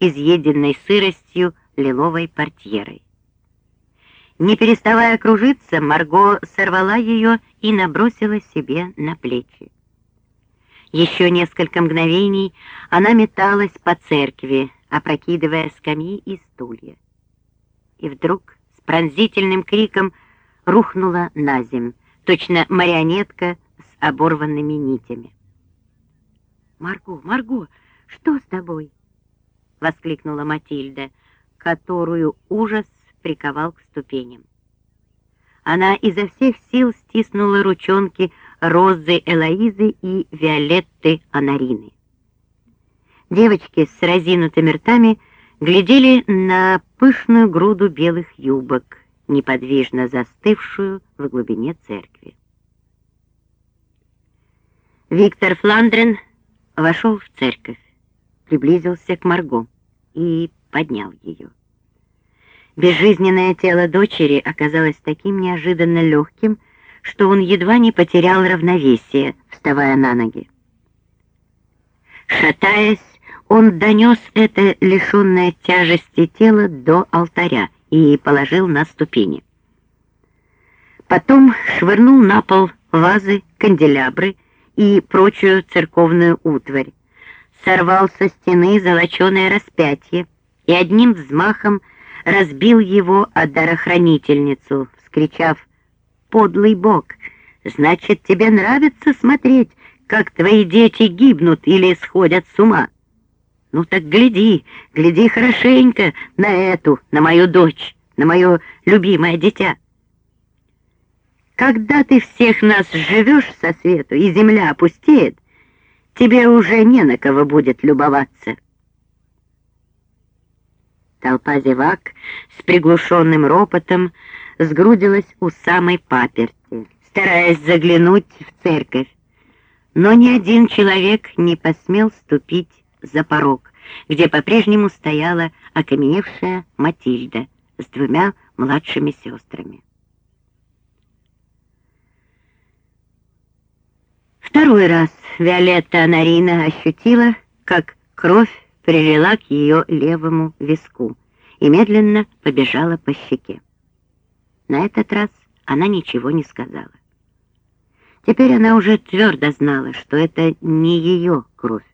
изъеденной сыростью лиловой портьерой. Не переставая кружиться, Марго сорвала ее и набросила себе на плечи. Еще несколько мгновений она металась по церкви, опрокидывая скамьи и стулья. И вдруг с пронзительным криком рухнула на земь, точно марионетка с оборванными нитями. «Марго, Марго, что с тобой?» — воскликнула Матильда, которую ужас приковал к ступеням. Она изо всех сил стиснула ручонки Розы Элоизы и Виолетты Анарины. Девочки с разинутыми ртами глядели на пышную груду белых юбок, неподвижно застывшую в глубине церкви. Виктор Фландрен вошел в церковь, приблизился к Марго и поднял ее. Безжизненное тело дочери оказалось таким неожиданно легким, что он едва не потерял равновесие, вставая на ноги. Шатаясь, он донес это лишенное тяжести тело до алтаря и положил на ступени. Потом швырнул на пол вазы, канделябры и прочую церковную утварь, сорвал со стены золоченое распятие и одним взмахом разбил его о дарохранительницу, вскричав «Подлый бог! Значит, тебе нравится смотреть, как твои дети гибнут или сходят с ума? Ну так гляди, гляди хорошенько на эту, на мою дочь, на мое любимое дитя. Когда ты всех нас живешь со свету, и земля опустеет, тебе уже не на кого будет любоваться». Толпа зевак с приглушенным ропотом сгрудилась у самой паперти, стараясь заглянуть в церковь. Но ни один человек не посмел ступить за порог, где по-прежнему стояла окаменевшая Матильда с двумя младшими сестрами. Второй раз Виолетта Анарина ощутила, как кровь прилила к ее левому виску и медленно побежала по щеке. На этот раз она ничего не сказала. Теперь она уже твердо знала, что это не ее кровь,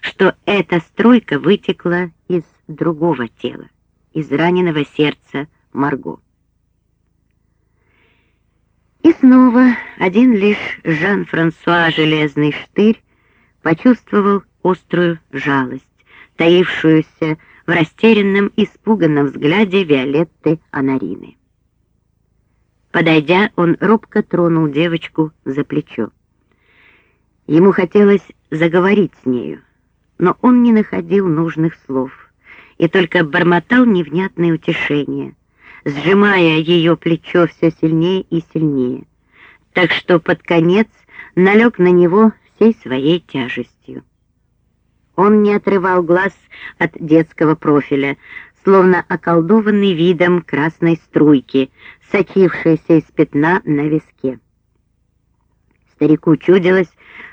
что эта струйка вытекла из другого тела, из раненого сердца Марго. И снова один лишь Жан-Франсуа Железный Штырь почувствовал острую жалость таившуюся в растерянном, испуганном взгляде Виолетты Анарины. Подойдя, он робко тронул девочку за плечо. Ему хотелось заговорить с нею, но он не находил нужных слов и только бормотал невнятные утешения, сжимая ее плечо все сильнее и сильнее, так что под конец налег на него всей своей тяжестью. Он не отрывал глаз от детского профиля, словно околдованный видом красной струйки, сочившейся из пятна на виске. Старику чудилось,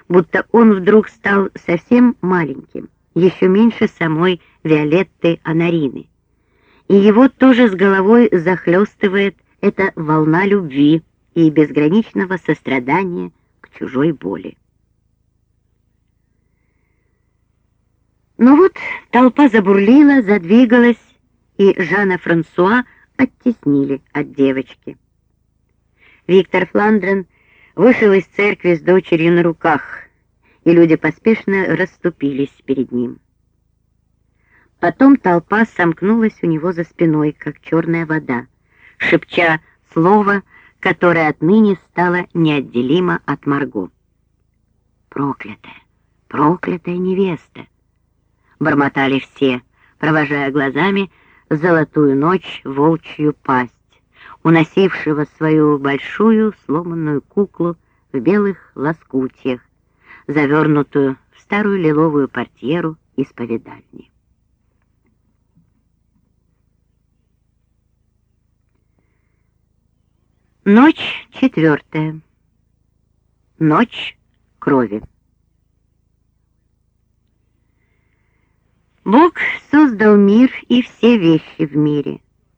будто он вдруг стал совсем маленьким, еще меньше самой Виолетты Анарины. И его тоже с головой захлестывает эта волна любви и безграничного сострадания к чужой боли. Но вот толпа забурлила, задвигалась, и Жана Франсуа оттеснили от девочки. Виктор Фландрен вышел из церкви с дочерью на руках, и люди поспешно расступились перед ним. Потом толпа сомкнулась у него за спиной, как черная вода, шепча слово, которое отныне стало неотделимо от Марго. «Проклятая, проклятая невеста!» бормотали все, провожая глазами золотую ночь волчью пасть, уносившего свою большую сломанную куклу в белых лоскутьях, завернутую в старую лиловую портьеру исповедальни. Ночь четвертая. Ночь крови. Бог создал мир и все вещи в мире.